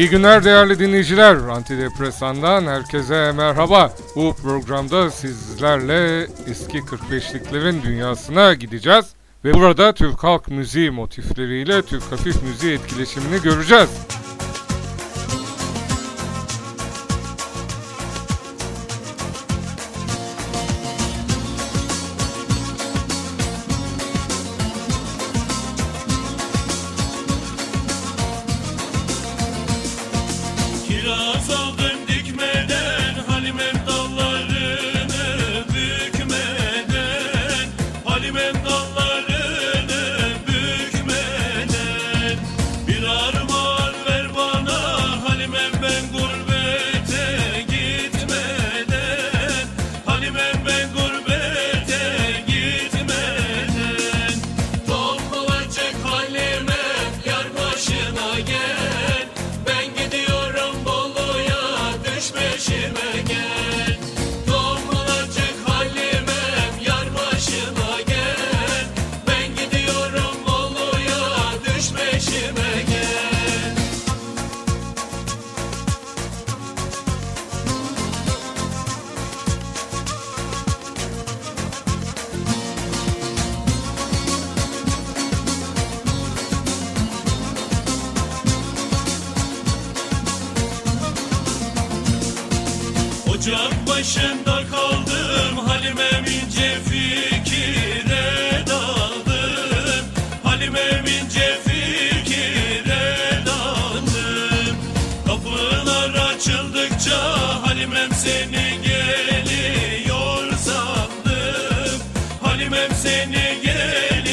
İyi günler değerli dinleyiciler. Antidepresandan herkese merhaba. Bu programda sizlerle eski 45'liklerin dünyasına gideceğiz. Ve burada Türk halk müziği motifleriyle Türk hafif müziği etkileşimini göreceğiz. Seni geliyor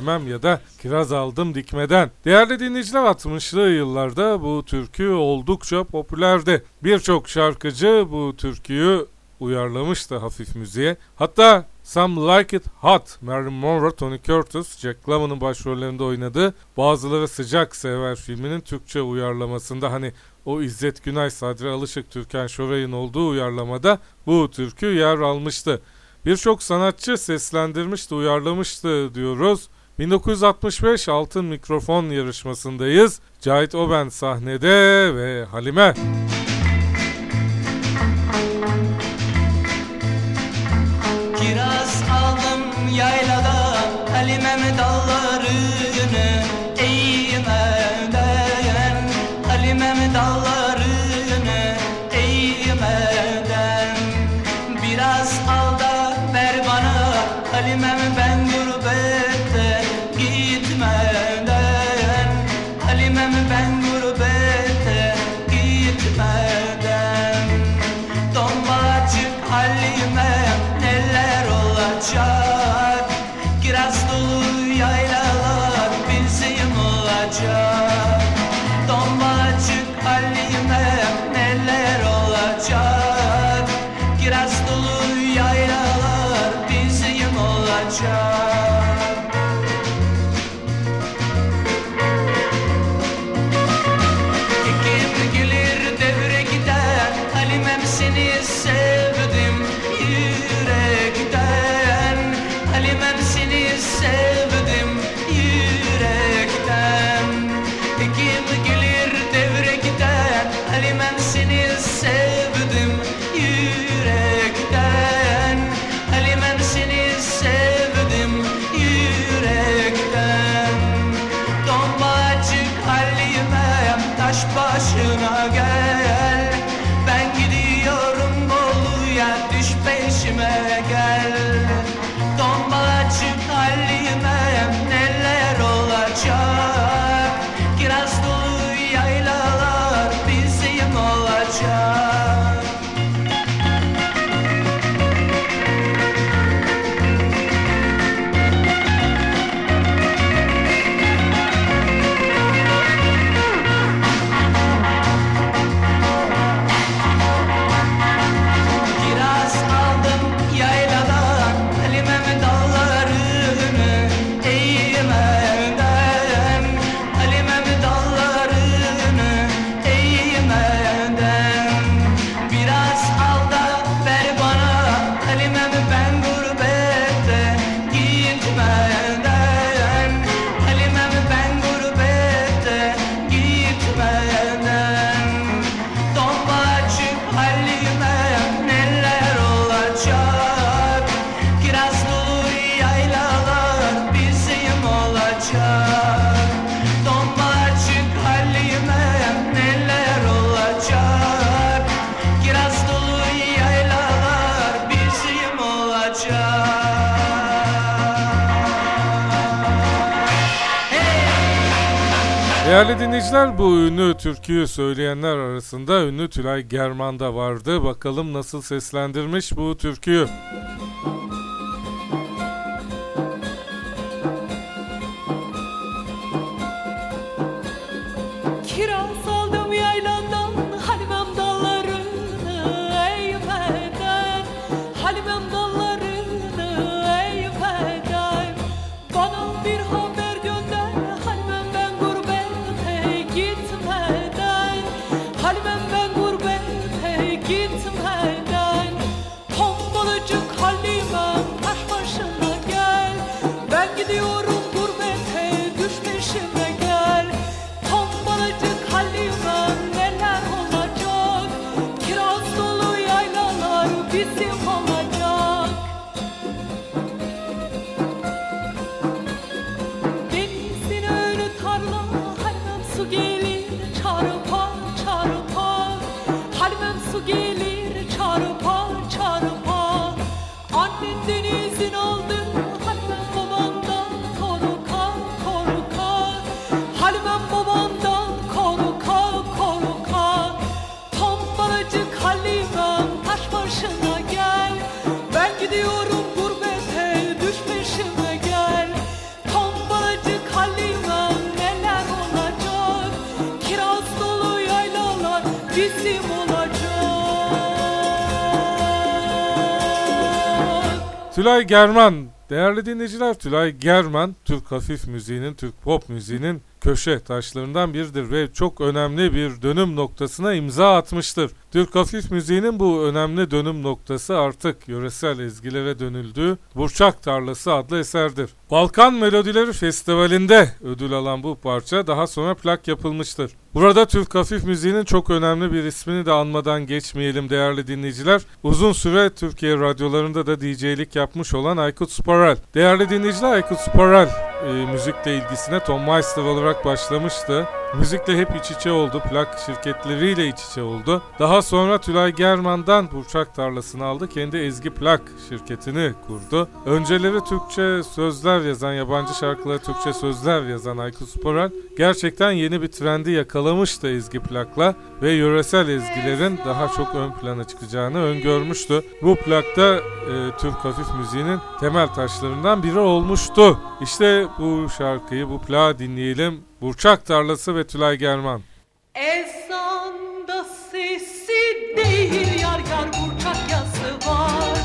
bilmem ya da kiraz aldım dikmeden. Değerli dinleyiciler 60'lı yıllarda bu türkü oldukça popülerdi. Birçok şarkıcı bu türküyü uyarlamıştı hafif müziğe. Hatta Some Like It Hot, Marilyn Monroe, Tony Curtis, Jack Lamon'un başrollerinde oynadığı Bazıları Sıcak Sever filminin Türkçe uyarlamasında hani o İzzet Günay, Sadri Alışık, Türkan Şoray'ın olduğu uyarlamada bu türkü yer almıştı. Birçok sanatçı seslendirmişti, uyarlamıştı diyoruz. 1965 Altın Mikrofon yarışmasındayız. Cahit Oben sahnede ve Halime. Müzik Değerli dinleyiciler bu ünlü türküyü söyleyenler arasında ünlü Tülay German da vardı. Bakalım nasıl seslendirmiş bu türküyü. Holy bizim olacak. Tülay German Değerli dinleyiciler Tülay Germen Türk hafif müziğinin, Türk pop müziğinin köşe taşlarından biridir ve çok önemli bir dönüm noktasına imza atmıştır. Türk hafif müziğinin bu önemli dönüm noktası artık yöresel ezgilere dönüldüğü Burçak Tarlası adlı eserdir. Balkan Melodileri Festivali'nde ödül alan bu parça daha sonra plak yapılmıştır. Burada Türk hafif müziğinin çok önemli bir ismini de anmadan geçmeyelim değerli dinleyiciler. Uzun süre Türkiye radyolarında da DJ'lik yapmış olan Aykut Sporel. Değerli dinleyiciler Aykut Sporel e, müzikle ilgisine Tom Meister olarak başlamıştı. Müzikle hep iç içe oldu, plak şirketleriyle iç içe oldu. Daha sonra Tülay German'dan Burçak Tarlası'nı aldı, kendi Ezgi Plak şirketini kurdu. Önceleri Türkçe sözler yazan, yabancı şarkılara Türkçe sözler yazan Aykut Sporel gerçekten yeni bir trendi yakalamıştı Ezgi Plak'la ve yöresel ezgilerin daha çok ön plana çıkacağını öngörmüştü. Bu plakta e, Türk hafif müziğinin temel taşlarından biri olmuştu. İşte bu şarkıyı, bu plağı dinleyelim. Burçak Tarlası ve Tülay German. Ezanda sesi değil yar yar burçak yazı var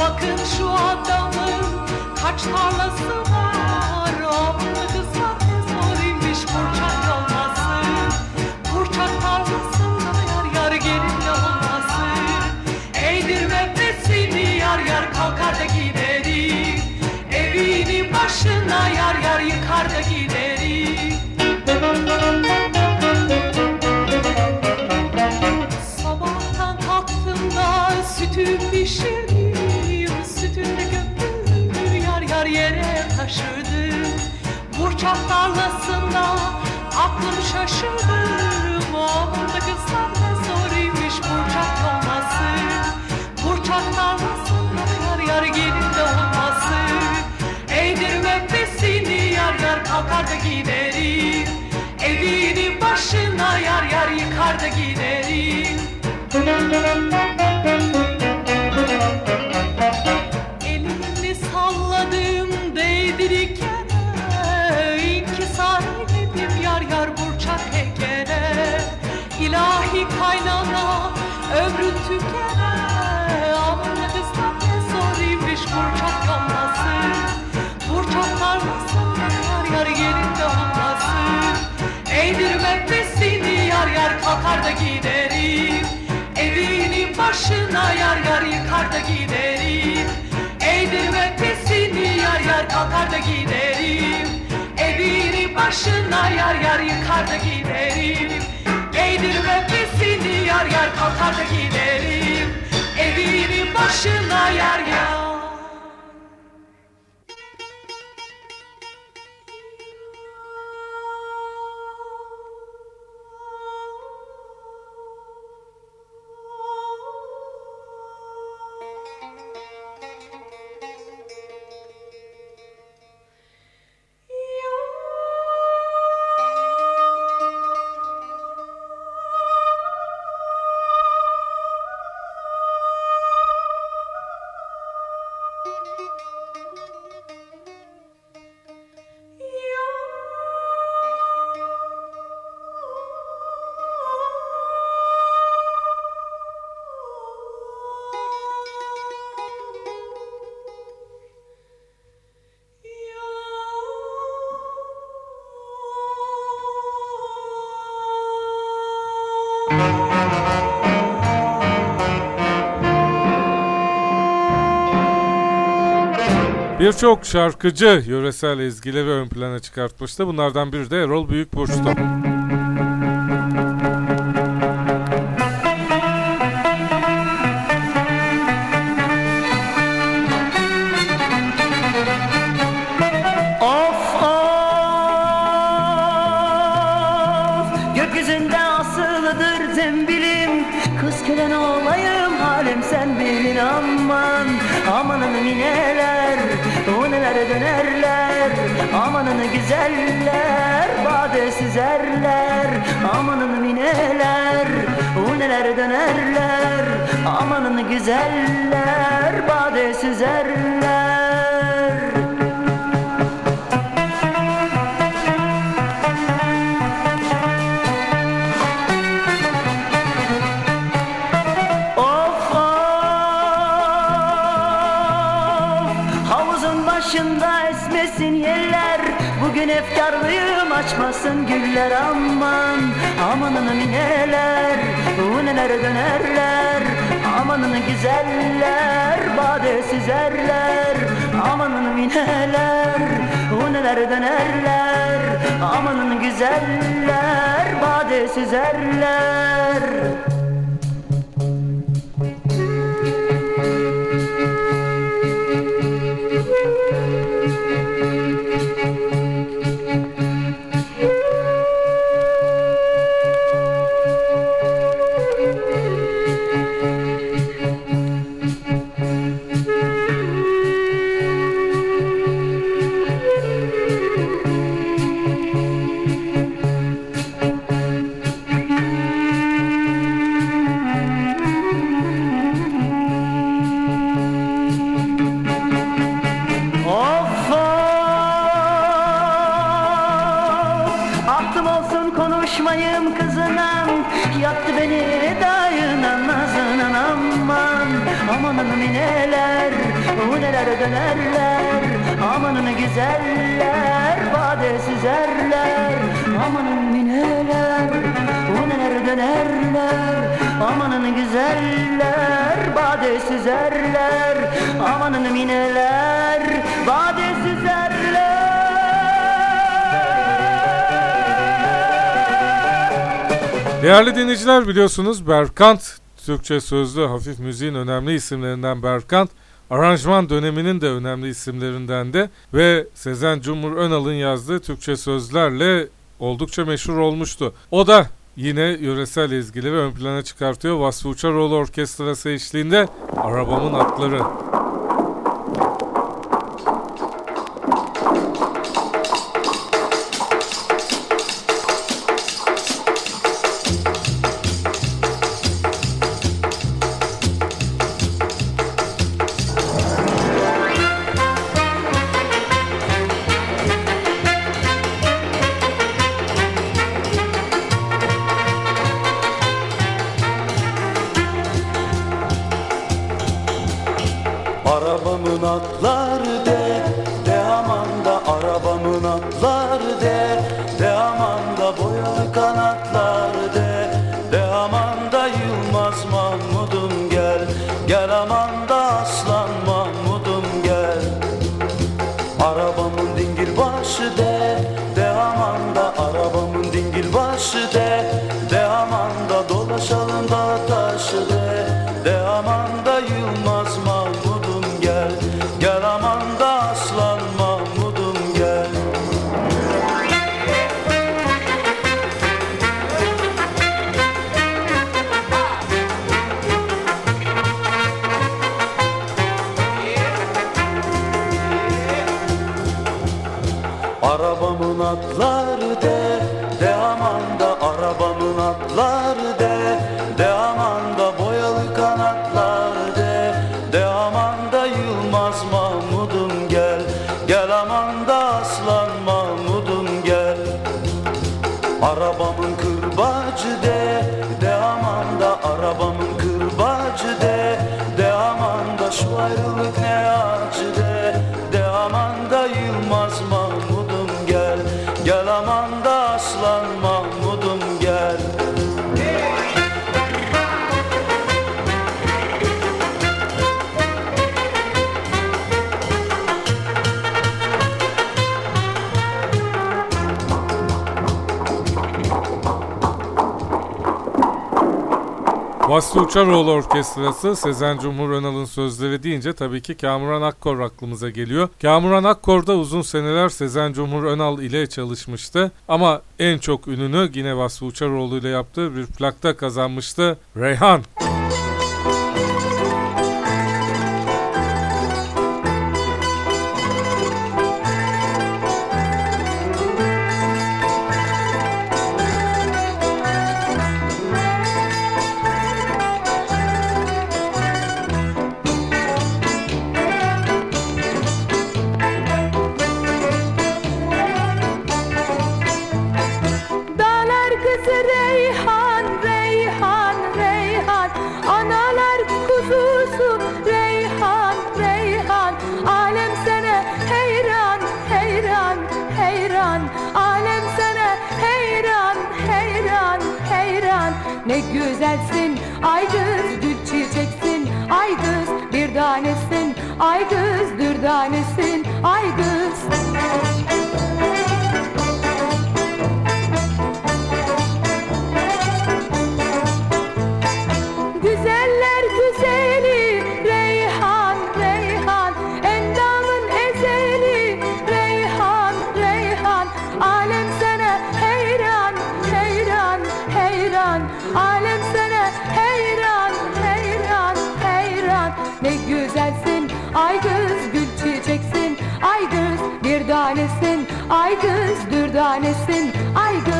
Bakın şu adamın kaç tarlası Burçak tarlasında aklım şaşırdım Aman da kızlar ne zoruymuş burçak olması Burçak tarlasında yar yar gelin de olması. Eğdirme besini yar yar kalkar da giderim. Evini başına yar yar yıkar da giderim da giderim. Evini başına yar yar yıkar da giderim. Eğdirme besini yar yar kalkar da giderim. Evini başına yar yar yıkar da giderim. Eğdirme besini yar yar kalkar da giderim. Evini başına yar yar Birçok şarkıcı yöresel ezgileri ön plana çıkartmıştı. Bunlardan biri de Erol Büyükburç'tu. Kölen olayım halim sen bilin aman. Amanın mineler o neler dönerler? Amanın güzeller bade süzerler Amanın mineler o neler dönerler? Amanın güzeller bade süzerler açmasın güller aman Amanın mineler neler dönerler Amanın güzeller badesiz erler Amanın mineler o neler dönerler Amanın güzeller badesiz erler Aklım olsun konuşmayayım kızına Yattı beni dayına nazına aman. Amanın mineler o neler dönerler? Amanın güzeller badesiz erler. Amanın mineler o neler dönerler? Amanın güzeller badesiz erler. Amanın mineler badesiz erler Değerli dinleyiciler biliyorsunuz Berkant Türkçe sözlü hafif müziğin önemli isimlerinden Berkant. Aranjman döneminin de önemli isimlerinden de ve Sezen Cumhur Önal'ın yazdığı Türkçe sözlerle oldukça meşhur olmuştu. O da yine yöresel ezgileri ön plana çıkartıyor. Vasfı Uçaroğlu Orkestrası eşliğinde Arabamın Atları. Dingil başı de şu Vasfı Uçaroğlu Orkestrası Sezen Cumhur Önal'ın sözleri deyince tabii ki Kamuran Akkor aklımıza geliyor. Kamuran Akkor da uzun seneler Sezen Cumhur Önal ile çalışmıştı. Ama en çok ününü yine Vasfı Uçaroğlu ile yaptığı bir plakta kazanmıştı. Reyhan dürdanesin Ay kız dürdanesin Ay kız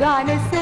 गाने से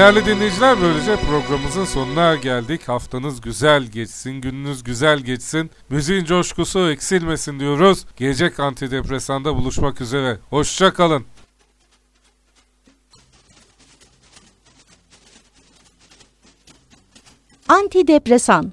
Değerli dinleyiciler böylece programımızın sonuna geldik. Haftanız güzel geçsin, gününüz güzel geçsin. Müziğin coşkusu eksilmesin diyoruz. Gelecek antidepresanda buluşmak üzere. Hoşça kalın. Antidepresan